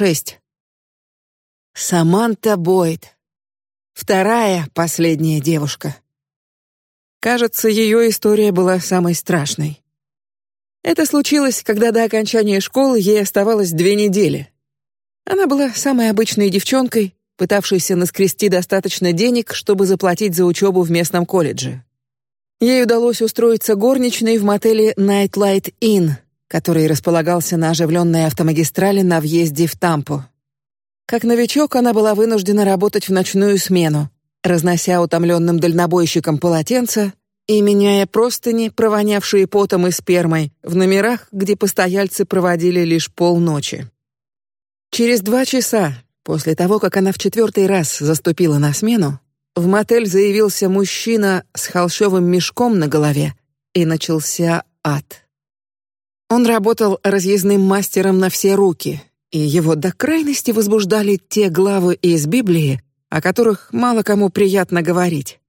шесть. Саманта Бойд. Вторая, последняя девушка. Кажется, ее история была самой страшной. Это случилось, когда до окончания школы ей оставалось две недели. Она была самой обычной девчонкой, пытавшейся наскрести достаточно денег, чтобы заплатить за учебу в местном колледже. Ей удалось устроиться горничной в мотеле Nightlight Inn, который располагался на оживленной автомагистрали на въезде в Тампу. Как новичок она была вынуждена работать в ночную смену, разнося утомленным дальнобойщикам полотенца и меняя простыни, провонявшие потом и спермой, в номерах, где постояльцы проводили лишь полночи. Через два часа после того, как она в четвертый раз заступила на смену, в мотель заявился мужчина с холщовым мешком на голове, и начался ад. Он работал разъездным мастером на все руки, и его до крайности возбуждали те главы из Библии, о которых мало кому приятно говорить.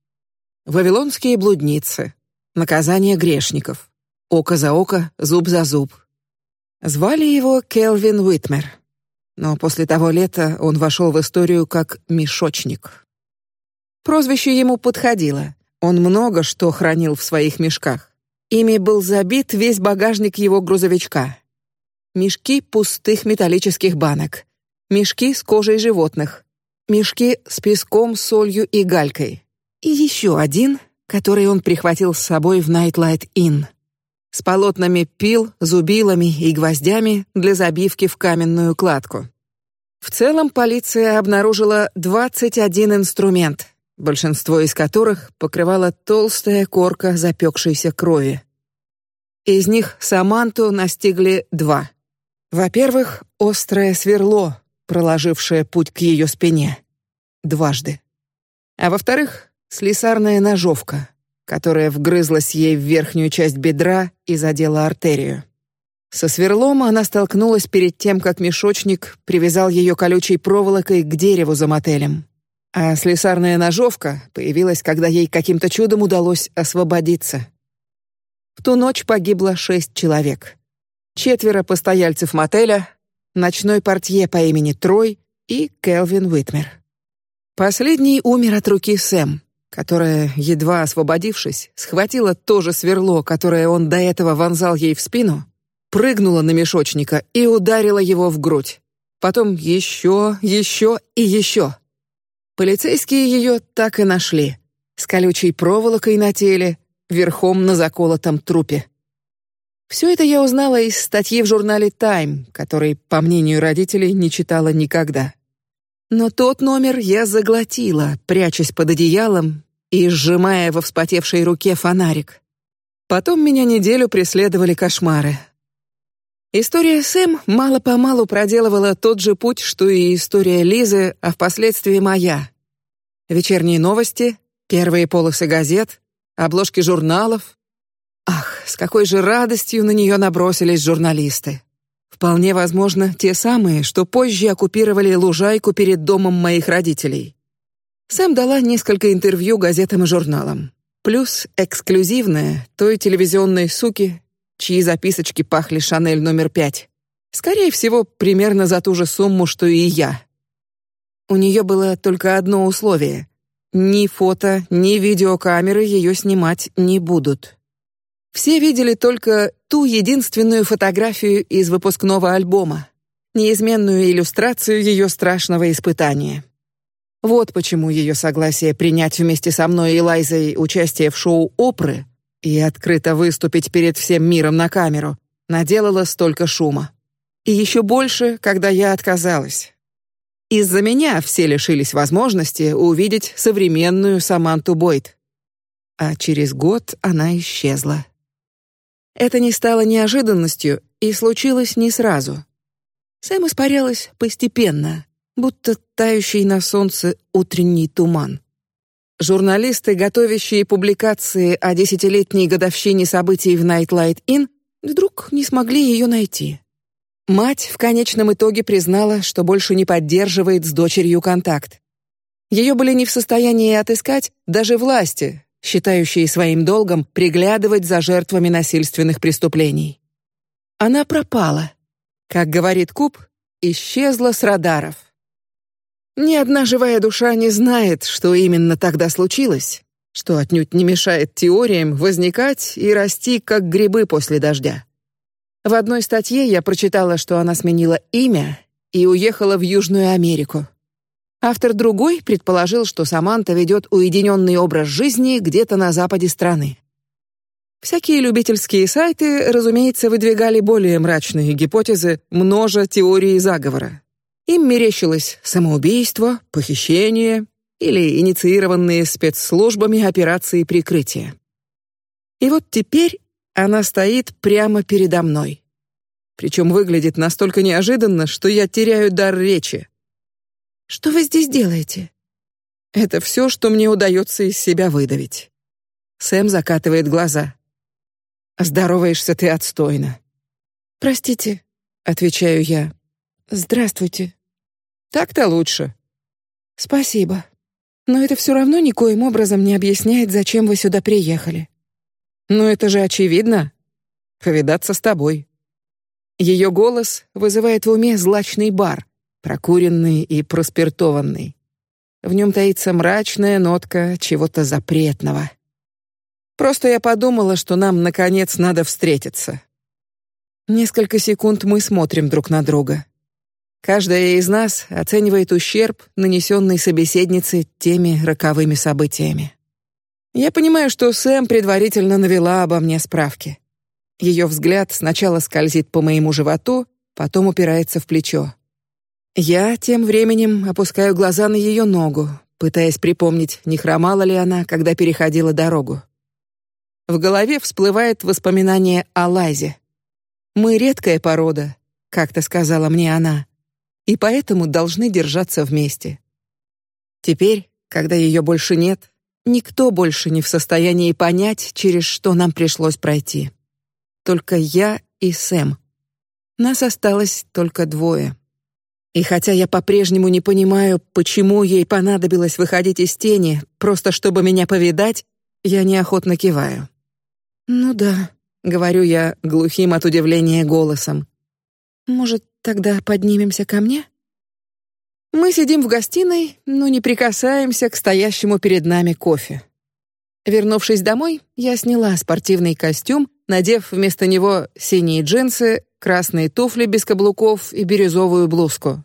Вавилонские блудницы, наказание грешников, око за око, зуб за зуб. Звали его Келвин Уитмер, но после того лета он вошел в историю как мешочник. Прозвище ему подходило. Он много что хранил в своих мешках. Ими был забит весь багажник его грузовичка. Мешки пустых металлических банок, мешки с кожей животных, мешки с песком, солью и галькой, и еще один, который он прихватил с собой в Nightlight Inn, с полотнами пил, зубилами и гвоздями для забивки в каменную кладку. В целом полиция обнаружила 21 инструмент, большинство из которых покрывала толстая корка запекшейся крови. Из них Саманту настигли два. Во-первых, острое сверло, проложившее путь к ее спине, дважды. А во-вторых, слесарная ножовка, которая вгрызлась ей в верхнюю часть бедра и задела артерию. Со сверлом она столкнулась перед тем, как мешочник привязал ее колючей проволокой к дереву за мотелем. А слесарная ножовка появилась, когда ей каким-то чудом удалось освободиться. В ту ночь погибло шесть человек: четверо постояльцев мотеля, ночной портье по имени Трой и Келвин Уитмер. Последний умер от руки Сэм, которая, едва освободившись, схватила то же сверло, которое он до этого вонзал ей в спину, прыгнула на мешочника и ударила его в грудь. Потом еще, еще и еще. Полицейские ее так и нашли, с колючей проволокой на теле, верхом на заколотом трупе. Все это я узнала из статьи в журнале Time, который, по мнению родителей, не читала никогда. Но тот номер я заглотила, прячась под одеялом и сжимая во вспотевшей руке фонарик. Потом меня неделю преследовали кошмары. История Сэм мало по малу проделывала тот же путь, что и история Лизы, а впоследствии моя. Вечерние новости, первые полосы газет, обложки журналов. Ах, с какой же радостью на нее набросились журналисты. Вполне возможно, те самые, что позже оккупировали лужайку перед домом моих родителей. Сэм дала несколько интервью газетам и журналам, плюс эксклюзивное той телевизионной суки, чьи записочки пахли Шанель номер пять. Скорее всего, примерно за ту же сумму, что и я. У нее было только одно условие: ни фото, ни видеокамеры ее снимать не будут. Все видели только ту единственную фотографию из выпускного альбома, неизменную иллюстрацию ее страшного испытания. Вот почему ее согласие принять вместе со мной и Лайзой участие в шоу Опры и открыто выступить перед всем миром на камеру наделало столько шума. И еще больше, когда я отказалась. Из-за меня все лишились возможности увидеть современную Саманту Бойт. А через год она исчезла. Это не стало неожиданностью и случилось не сразу. Сэм испарялась постепенно, будто тающий на солнце утренний туман. Журналисты, готовящие публикации о десятилетней годовщине событий в Nightlight Inn, вдруг не смогли ее найти. Мать в конечном итоге признала, что больше не поддерживает с дочерью контакт. Ее были не в состоянии отыскать даже власти, считающие своим долгом приглядывать за жертвами насильственных преступлений. Она пропала. Как говорит Куб, исчезла с радаров. Ни одна живая душа не знает, что именно тогда случилось, что отнюдь не мешает теориям возникать и расти как грибы после дождя. В одной статье я прочитала, что она сменила имя и уехала в Южную Америку. Автор другой предположил, что Саманта ведет уединенный образ жизни где-то на западе страны. Всякие любительские сайты, разумеется, выдвигали более мрачные гипотезы, множа теории заговора. Им мерещилось самоубийство, похищение или инициированные спецслужбами операции прикрытия. И вот теперь она стоит прямо передо мной. Причем выглядит настолько неожиданно, что я теряю дар речи. Что вы здесь делаете? Это все, что мне удается из себя выдавить. Сэм закатывает глаза. Здороваешься ты отстойно. Простите, отвечаю я. Здравствуйте. Так-то лучше. Спасибо. Но это все равно никоим образом не объясняет, зачем вы сюда приехали. Но это же очевидно. Повидаться с тобой. Ее голос вызывает в уме злачный бар, прокуренный и проспиртованный. В нем таится мрачная нотка чего-то запретного. Просто я подумала, что нам наконец надо встретиться. Несколько секунд мы смотрим друг на друга. Каждая из нас оценивает ущерб, нанесенный собеседнице теми роковыми событиями. Я понимаю, что Сэм предварительно навела обо мне справки. Ее взгляд сначала скользит по моему животу, потом упирается в плечо. Я тем временем опускаю глаза на ее ногу, пытаясь припомнить, не хромала ли она, когда переходила дорогу. В голове всплывает воспоминание о Лазе. Мы редкая порода, как-то сказала мне она, и поэтому должны держаться вместе. Теперь, когда ее больше нет, никто больше не в состоянии понять, через что нам пришлось пройти. Только я и Сэм. Нас осталось только двое. И хотя я по-прежнему не понимаю, почему ей понадобилось выходить из тени, просто чтобы меня повидать, я неохотно киваю. Ну да, говорю я глухим от удивления голосом. Может, тогда поднимемся ко мне? Мы сидим в гостиной, но не прикасаемся к стоящему перед нами кофе. Вернувшись домой, я сняла спортивный костюм, надев вместо него синие джинсы, красные туфли без каблуков и бирюзовую блузку.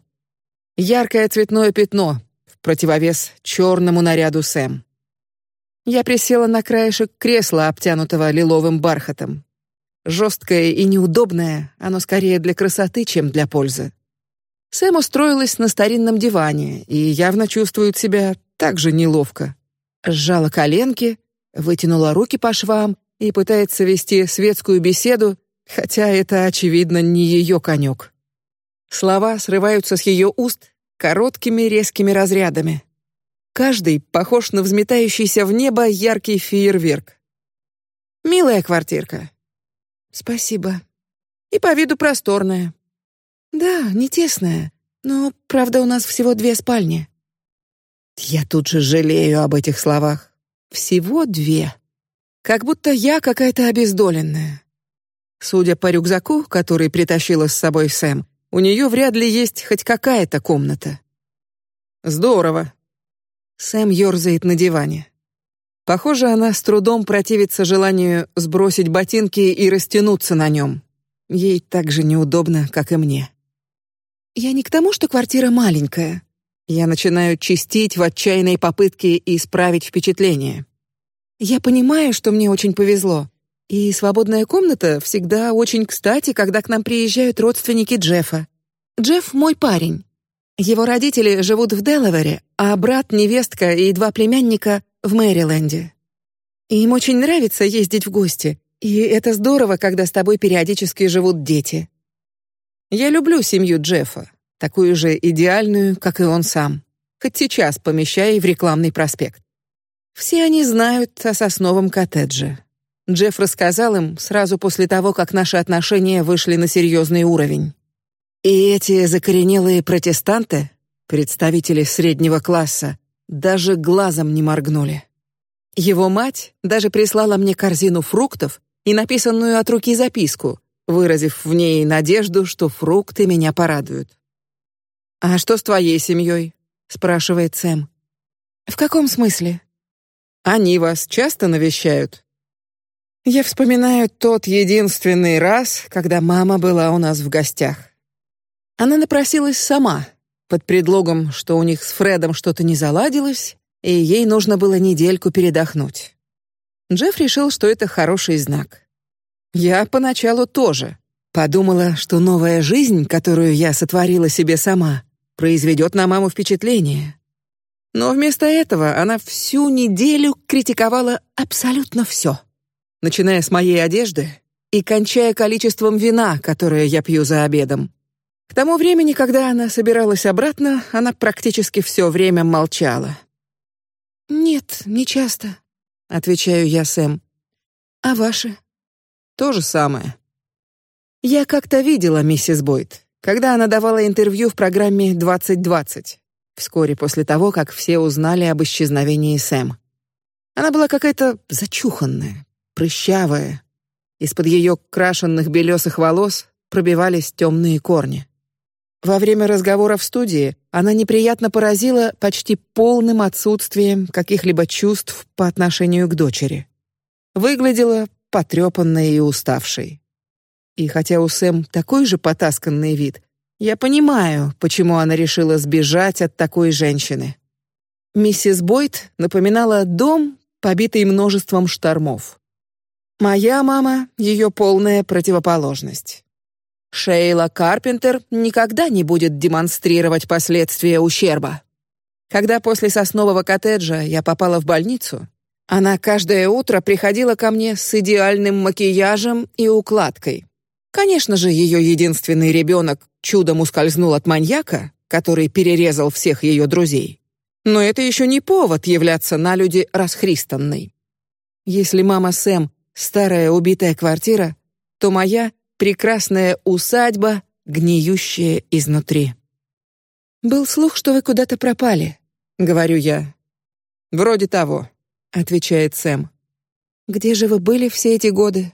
Яркое цветное пятно в противовес черному наряду Сэм. Я присела на краешек кресла, обтянутого лиловым бархатом. Жесткое и неудобное, оно скорее для красоты, чем для пользы. Сэм устроилась на старинном диване и явно чувствует себя так же неловко. Сжала коленки, вытянула руки по швам и пытается вести светскую беседу, хотя это очевидно не ее конек. Слова срываются с ее уст короткими резкими разрядами. Каждый похож на взметающийся в небо яркий фейерверк. Милая квартирка. Спасибо. И по виду просторная. Да, не тесная, но правда у нас всего две спальни. Я тут же жалею об этих словах. Всего две. Как будто я какая-то обездоленная. Судя по рюкзаку, который притащила с собой Сэм, у нее вряд ли есть хоть какая-то комната. Здорово. Сэм ерзает на диване. Похоже, она с трудом противится желанию сбросить ботинки и растянуться на нем. Ей так же неудобно, как и мне. Я не к тому, что квартира маленькая. Я начинаю чистить в отчаянной попытке исправить впечатление. Я понимаю, что мне очень повезло, и свободная комната всегда очень кстати, когда к нам приезжают родственники Джеффа. Джефф мой парень. Его родители живут в Делавере, а брат, невестка и два племянника в Мэриленде. Им очень нравится ездить в гости, и это здорово, когда с тобой периодически живут дети. Я люблю семью Джеффа, такую же идеальную, как и он сам, хоть сейчас помещая в рекламный проспект. Все они знают о сосновом коттедже. Джефф рассказал им сразу после того, как наши отношения вышли на серьезный уровень. И эти закоренелые протестанты, представители среднего класса, даже глазом не моргнули. Его мать даже прислала мне корзину фруктов и написанную от руки записку, выразив в ней надежду, что фрукты меня порадуют. А что с твоей семьей? спрашивает Сэм. В каком смысле? Они вас часто навещают? Я вспоминаю тот единственный раз, когда мама была у нас в гостях. Она напросилась сама, под предлогом, что у них с Фредом что-то не заладилось, и ей нужно было недельку передохнуть. Джефф решил, что это хороший знак. Я поначалу тоже подумала, что новая жизнь, которую я сотворила себе сама, произведет на маму впечатление. Но вместо этого она всю неделю критиковала абсолютно все, начиная с моей одежды и кончая количеством вина, которое я пью за обедом. К тому времени, когда она собиралась обратно, она практически все время молчала. Нет, не часто, отвечаю я Сэм. А ваши? То же самое. Я как-то видела миссис Бойт, когда она давала интервью в программе 2020, вскоре после того, как все узнали об исчезновении Сэм. Она была какая-то зачуханная, прыщавая. Из-под ее крашенных белесых волос пробивались темные корни. Во время разговора в студии она неприятно поразила почти полным отсутствием каких-либо чувств по отношению к дочери. Выглядела потрепанной и уставшей. И хотя у Сэм такой же потасканный вид, я понимаю, почему она решила сбежать от такой женщины. Миссис Бойт напоминала дом, побитый множеством штормов. Моя мама — ее полная противоположность. Шейла Карпентер никогда не будет демонстрировать последствия ущерба. Когда после соснового коттеджа я попала в больницу, она каждое утро приходила ко мне с идеальным макияжем и укладкой. Конечно же, ее единственный ребенок чудом ускользнул от маньяка, который перерезал всех ее друзей. Но это еще не повод являться на люди расхристанной. Если мама Сэм старая убитая квартира, то моя прекрасная усадьба, гниющая изнутри. Был слух, что вы куда-то пропали, говорю я. Вроде того отвечает Сэм. Где же вы были все эти годы?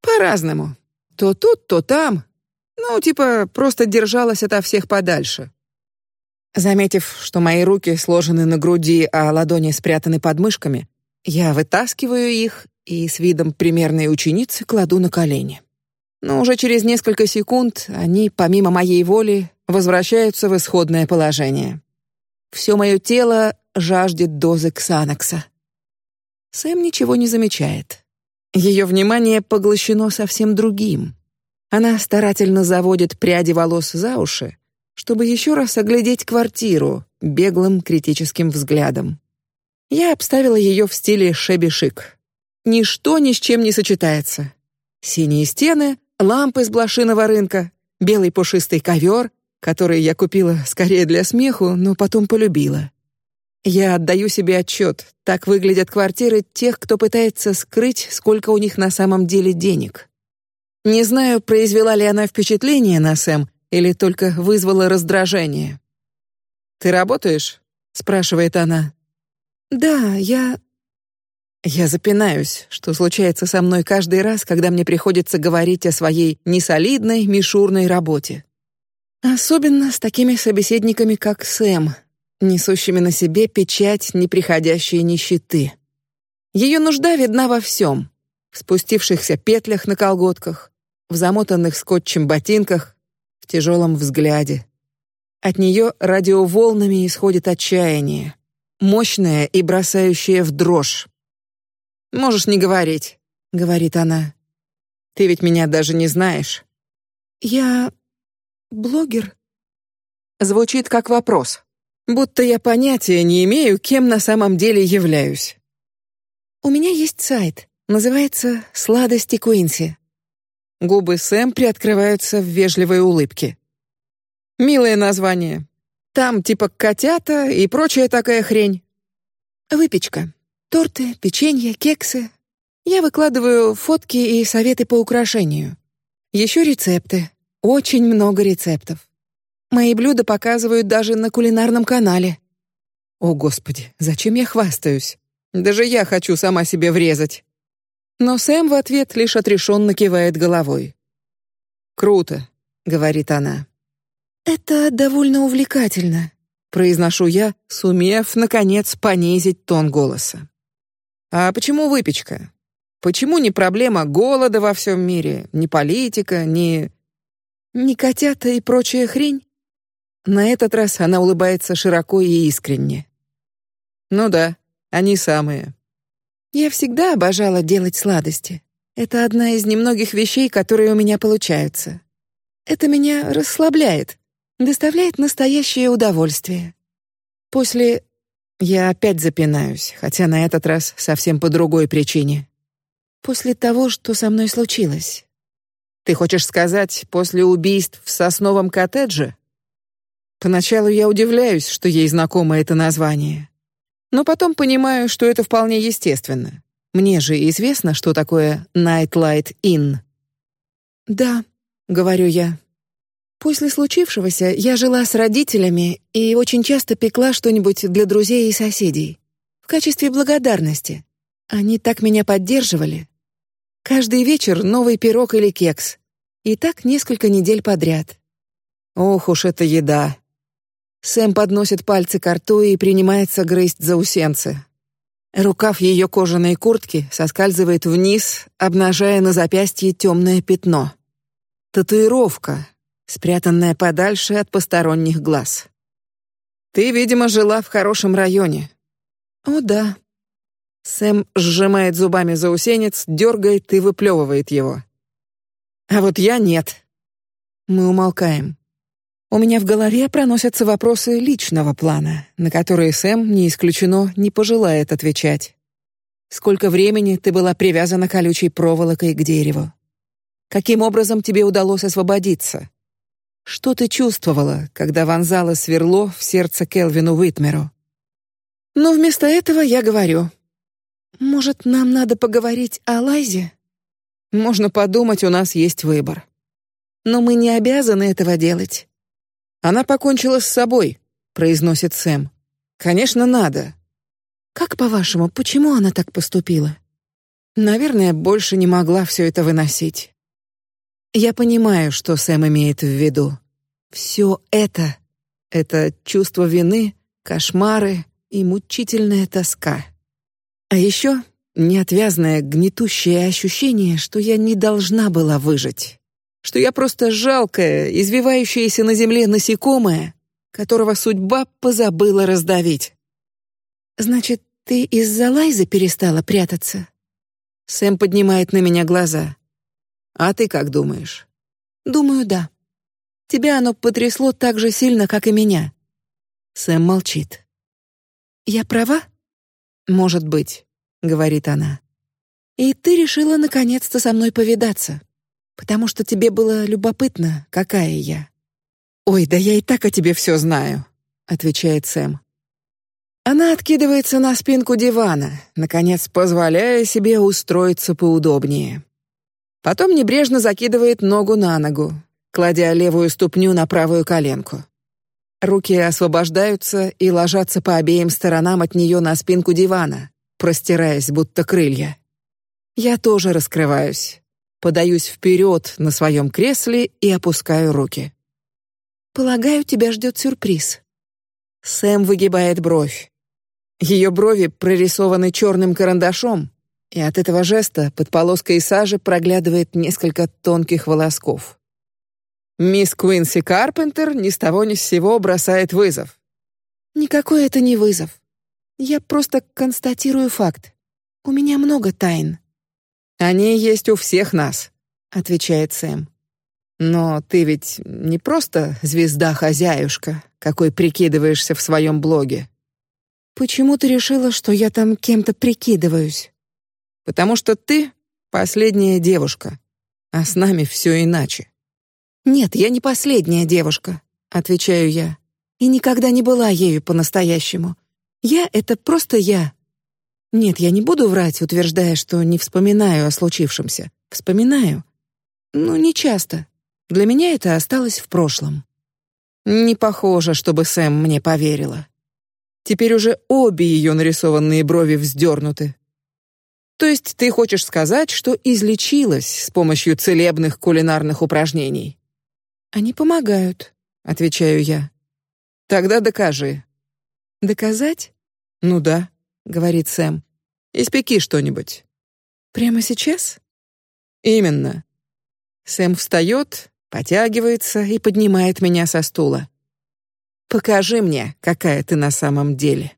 По-разному. То тут, то там. Ну, типа, просто держалась ото всех подальше. Заметив, что мои руки сложены на груди, а ладони спрятаны под мышками, я вытаскиваю их и с видом примерной ученицы кладу на колени. Но уже через несколько секунд они, помимо моей воли, возвращаются в исходное положение. Все мое тело жаждет дозы ксанокса. Сэм ничего не замечает. Ее внимание поглощено совсем другим. Она старательно заводит пряди волос за уши, чтобы еще раз оглядеть квартиру беглым критическим взглядом. Я обставила ее в стиле шеби-шик. Ничто ни с чем не сочетается. Синие стены, лампы с блошиного рынка, белый пушистый ковер, который я купила скорее для смеху, но потом полюбила. Я отдаю себе отчет. Так выглядят квартиры тех, кто пытается скрыть, сколько у них на самом деле денег. Не знаю, произвела ли она впечатление на Сэм или только вызвала раздражение. Ты работаешь? спрашивает она. Да, я. Я запинаюсь, что случается со мной каждый раз, когда мне приходится говорить о своей несолидной мишурной работе. Особенно с такими собеседниками, как Сэм, несущими на себе печать неприходящей нищеты. Ее нужда видна во всем: в спустившихся петлях на колготках, в замотанных скотчем ботинках, в тяжелом взгляде. От нее радиоволнами исходит отчаяние, мощное и бросающее в дрожь. Можешь не говорить, говорит она. Ты ведь меня даже не знаешь. Я блогер. Звучит как вопрос будто я понятия не имею, кем на самом деле являюсь. У меня есть сайт, называется "Сладости Куинси". Губы Сэм приоткрываются в вежливой улыбке. Милое название. Там типа котята и прочая такая хрень. Выпечка, торты, печенье, кексы. Я выкладываю фотки и советы по украшению. Еще рецепты. Очень много рецептов. Мои блюда показывают даже на кулинарном канале. О, господи, зачем я хвастаюсь? Даже я хочу сама себе врезать. Но Сэм в ответ лишь отрешенно кивает головой. Круто, говорит она. Это довольно увлекательно, произношу я, сумев наконец понизить тон голоса. А почему выпечка? Почему не проблема голода во всем мире, не политика, не не котята и прочая хрень? На этот раз она улыбается широко и искренне. Ну да, они самые. Я всегда обожала делать сладости. Это одна из немногих вещей, которые у меня получаются. Это меня расслабляет, доставляет настоящее удовольствие. После я опять запинаюсь, хотя на этот раз совсем по другой причине. После того, что со мной случилось. Ты хочешь сказать, после убийств в сосновом коттедже? Поначалу я удивляюсь, что ей знакомо это название, но потом понимаю, что это вполне естественно. Мне же известно, что такое Nightlight Inn. Да, говорю я. После случившегося я жила с родителями и очень часто пекла что-нибудь для друзей и соседей в качестве благодарности. Они так меня поддерживали. Каждый вечер новый пирог или кекс, и так несколько недель подряд. Ох уж эта еда! Сэм подносит пальцы к рту и принимается грызть заусенцы. Рукав ее кожаной куртки соскальзывает вниз, обнажая на запястье темное пятно. Татуировка, спрятанная подальше от посторонних глаз. Ты, видимо, жила в хорошем районе. О да. Сэм сжимает зубами заусенец, дергает и выплевывает его. А вот я нет. Мы умолкаем. У меня в голове проносятся вопросы личного плана, на которые Сэм не исключено не пожелает отвечать. Сколько времени ты была привязана колючей проволокой к дереву? Каким образом тебе удалось освободиться? Что ты чувствовала, когда вонзала сверло в сердце Келвину Уитмеру? Но вместо этого я говорю: может, нам надо поговорить о Лайзе? Можно подумать, у нас есть выбор, но мы не обязаны этого делать. Она покончила с собой, произносит Сэм. Конечно, надо. Как по-вашему, почему она так поступила? Наверное, больше не могла все это выносить. Я понимаю, что Сэм имеет в виду. Все это, это чувство вины, кошмары и мучительная тоска. А еще неотвязное гнетущее ощущение, что я не должна была выжить что я просто жалкое, извивающееся на земле насекомое, которого судьба позабыла раздавить. Значит, ты из-за Лайзы перестала прятаться? Сэм поднимает на меня глаза. А ты как думаешь? Думаю, да. Тебя оно потрясло так же сильно, как и меня. Сэм молчит. Я права? Может быть, говорит она. И ты решила наконец-то со мной повидаться потому что тебе было любопытно, какая я. Ой, да я и так о тебе все знаю, отвечает Сэм. Она откидывается на спинку дивана, наконец позволяя себе устроиться поудобнее. Потом небрежно закидывает ногу на ногу, кладя левую ступню на правую коленку. Руки освобождаются и ложатся по обеим сторонам от нее на спинку дивана, простираясь будто крылья. Я тоже раскрываюсь, подаюсь вперед на своем кресле и опускаю руки. Полагаю, тебя ждет сюрприз. Сэм выгибает бровь. Ее брови прорисованы черным карандашом, и от этого жеста под полоской сажи проглядывает несколько тонких волосков. Мисс Куинси Карпентер ни с того ни с сего бросает вызов. Никакой это не вызов. Я просто констатирую факт. У меня много тайн. Они есть у всех нас, отвечает Сэм. Но ты ведь не просто звезда-хозяюшка, какой прикидываешься в своем блоге. Почему ты решила, что я там кем-то прикидываюсь? Потому что ты последняя девушка, а с нами все иначе. Нет, я не последняя девушка, отвечаю я, и никогда не была ею по-настоящему. Я — это просто я. Нет, я не буду врать, утверждая, что не вспоминаю о случившемся. Вспоминаю, но не часто. Для меня это осталось в прошлом. Не похоже, чтобы Сэм мне поверила. Теперь уже обе ее нарисованные брови вздернуты. То есть ты хочешь сказать, что излечилась с помощью целебных кулинарных упражнений? Они помогают, отвечаю я. Тогда докажи. Доказать? Ну да, говорит Сэм. Испеки что-нибудь. Прямо сейчас? Именно. Сэм встает, потягивается и поднимает меня со стула. Покажи мне, какая ты на самом деле.